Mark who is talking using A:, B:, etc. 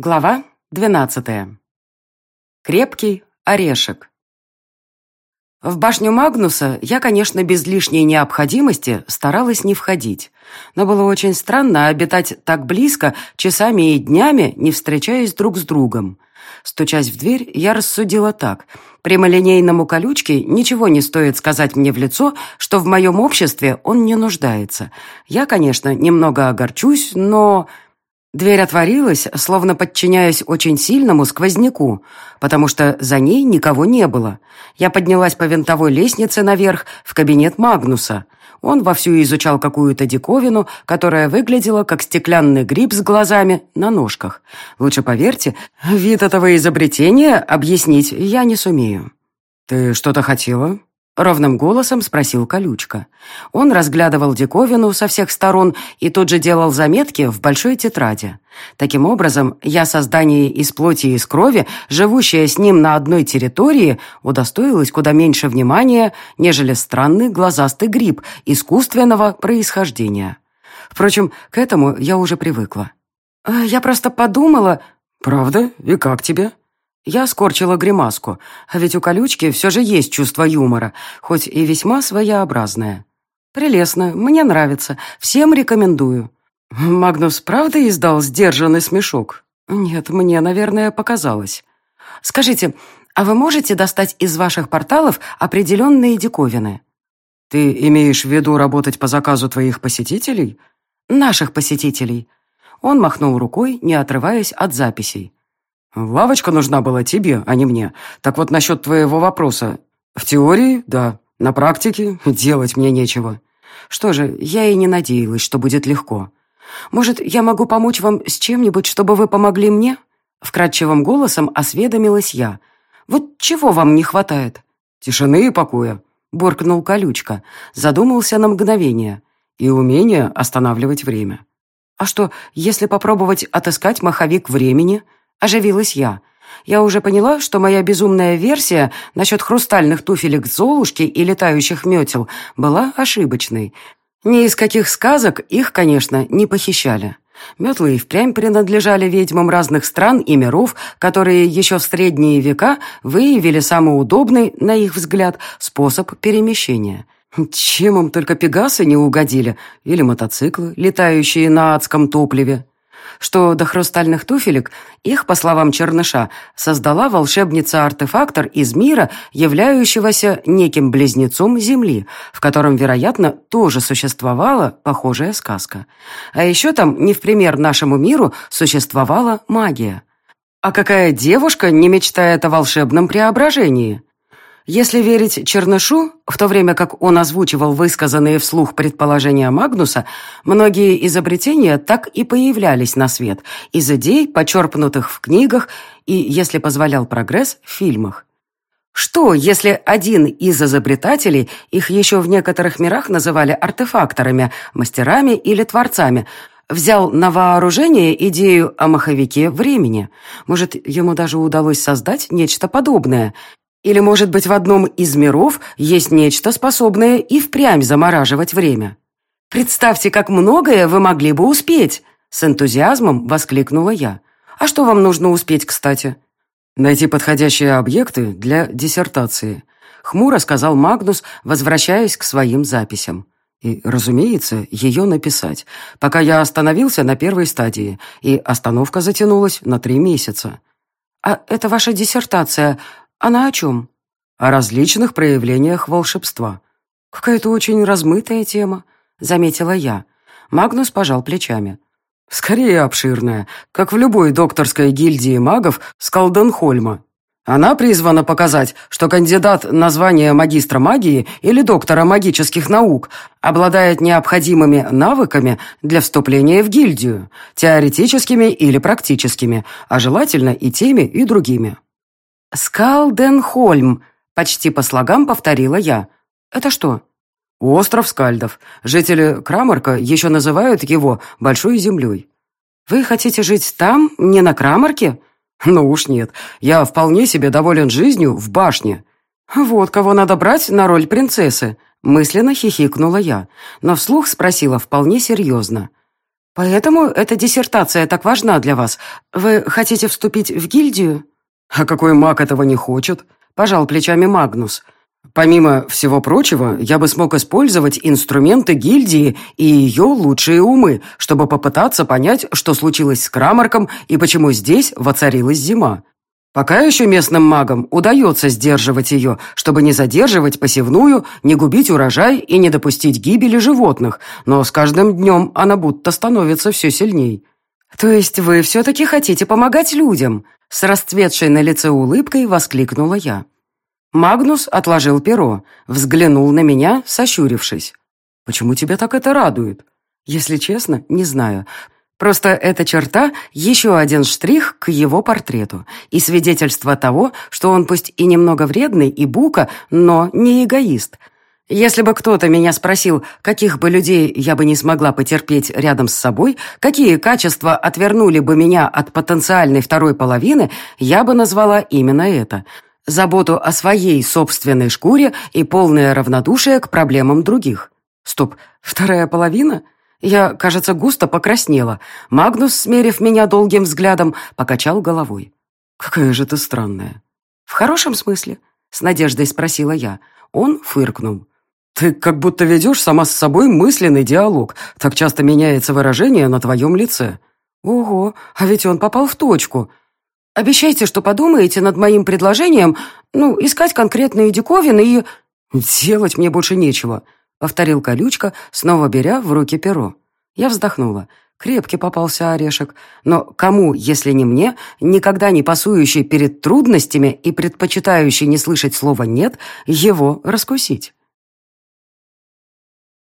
A: Глава двенадцатая. Крепкий орешек. В башню Магнуса я, конечно, без лишней необходимости старалась не входить, но было очень странно обитать так близко, часами и днями, не встречаясь друг с другом. Стучась в дверь, я рассудила так. Прямолинейному колючке ничего не стоит сказать мне в лицо, что в моем обществе он не нуждается. Я, конечно, немного огорчусь, но... Дверь отворилась, словно подчиняясь очень сильному сквозняку, потому что за ней никого не было. Я поднялась по винтовой лестнице наверх в кабинет Магнуса. Он вовсю изучал какую-то диковину, которая выглядела как стеклянный гриб с глазами на ножках. Лучше поверьте, вид этого изобретения объяснить я не сумею. «Ты что-то хотела?» Ровным голосом спросил Колючка. Он разглядывал диковину со всех сторон и тут же делал заметки в большой тетради. Таким образом, я создание из плоти и из крови, живущее с ним на одной территории, удостоилась куда меньше внимания, нежели странный глазастый гриб искусственного происхождения. Впрочем, к этому я уже привыкла. «Э, «Я просто подумала...» «Правда? И как тебе?» Я скорчила гримаску, а ведь у колючки все же есть чувство юмора, хоть и весьма своеобразное. Прелестно, мне нравится, всем рекомендую. Магнус правда издал сдержанный смешок? Нет, мне, наверное, показалось. Скажите, а вы можете достать из ваших порталов определенные диковины? Ты имеешь в виду работать по заказу твоих посетителей? Наших посетителей. Он махнул рукой, не отрываясь от записей. «Лавочка нужна была тебе, а не мне. Так вот насчет твоего вопроса. В теории, да. На практике делать мне нечего. Что же, я и не надеялась, что будет легко. Может, я могу помочь вам с чем-нибудь, чтобы вы помогли мне?» Вкрадчивым голосом осведомилась я. «Вот чего вам не хватает?» «Тишины и покоя», — буркнул колючка. Задумался на мгновение. «И умение останавливать время». «А что, если попробовать отыскать маховик времени?» Оживилась я. Я уже поняла, что моя безумная версия насчет хрустальных туфелек Золушки и летающих метел была ошибочной. Ни из каких сказок их, конечно, не похищали. Метлы и впрямь принадлежали ведьмам разных стран и миров, которые еще в средние века выявили самый удобный, на их взгляд, способ перемещения. Чем им только пегасы не угодили, или мотоциклы, летающие на адском топливе что до хрустальных туфелек их, по словам Черныша, создала волшебница-артефактор из мира, являющегося неким близнецом Земли, в котором, вероятно, тоже существовала похожая сказка. А еще там, не в пример нашему миру, существовала магия. А какая девушка не мечтает о волшебном преображении? Если верить Чернышу, в то время как он озвучивал высказанные вслух предположения Магнуса, многие изобретения так и появлялись на свет из идей, почерпнутых в книгах и, если позволял прогресс, в фильмах. Что, если один из изобретателей, их еще в некоторых мирах называли артефакторами, мастерами или творцами, взял на вооружение идею о маховике времени. Может, ему даже удалось создать нечто подобное. Или, может быть, в одном из миров есть нечто, способное и впрямь замораживать время? Представьте, как многое вы могли бы успеть!» С энтузиазмом воскликнула я. «А что вам нужно успеть, кстати?» «Найти подходящие объекты для диссертации», хмуро сказал Магнус, возвращаясь к своим записям. И, разумеется, ее написать, пока я остановился на первой стадии, и остановка затянулась на три месяца. «А это ваша диссертация. Она о чем? О различных проявлениях волшебства. Какая-то очень размытая тема, заметила я. Магнус пожал плечами. Скорее обширная, как в любой докторской гильдии магов с Колденхольма. Она призвана показать, что кандидат на звание магистра магии или доктора магических наук обладает необходимыми навыками для вступления в гильдию, теоретическими или практическими, а желательно и теми, и другими. «Скалденхольм», — почти по слогам повторила я. «Это что?» «Остров Скальдов. Жители Крамарка еще называют его Большой Землей». «Вы хотите жить там, не на Крамарке?» «Ну уж нет. Я вполне себе доволен жизнью в башне». «Вот кого надо брать на роль принцессы», — мысленно хихикнула я, но вслух спросила вполне серьезно. «Поэтому эта диссертация так важна для вас. Вы хотите вступить в гильдию?»
B: «А какой маг этого не хочет?» – пожал плечами Магнус. «Помимо всего прочего, я бы смог использовать инструменты гильдии и ее лучшие умы, чтобы попытаться понять, что случилось с Крамарком и почему здесь воцарилась зима. Пока еще местным магам удается сдерживать ее, чтобы не задерживать посевную, не губить урожай и не допустить гибели животных, но с каждым днем она будто становится все сильней.
A: «То есть вы все-таки хотите помогать людям?» С расцветшей на лице улыбкой воскликнула я. Магнус отложил перо, взглянул на меня, сощурившись. «Почему тебя так это радует?» «Если честно, не знаю. Просто эта черта – еще один штрих к его портрету и свидетельство того, что он пусть и немного вредный и бука, но не эгоист. Если бы кто-то меня спросил, каких бы людей я бы не смогла потерпеть рядом с собой, какие качества отвернули бы меня от потенциальной второй половины, я бы назвала именно это – заботу о своей собственной шкуре и полное равнодушие к проблемам других. Стоп, вторая половина – я, кажется, густо покраснела. Магнус, смерив меня долгим взглядом, покачал головой. «Какая же ты странная». «В хорошем смысле?» — с надеждой спросила я. Он фыркнул. «Ты как будто ведешь сама с собой мысленный диалог. Так часто меняется выражение на твоем лице». «Ого, а ведь он попал в точку. Обещайте, что подумаете над моим предложением, ну, искать конкретные диковины и...» «Делать мне больше нечего», — повторил колючка, снова беря в руки перо. Я вздохнула. Крепкий попался орешек. Но кому, если не мне, никогда не пасующий перед трудностями и предпочитающий не слышать слова «нет», его раскусить?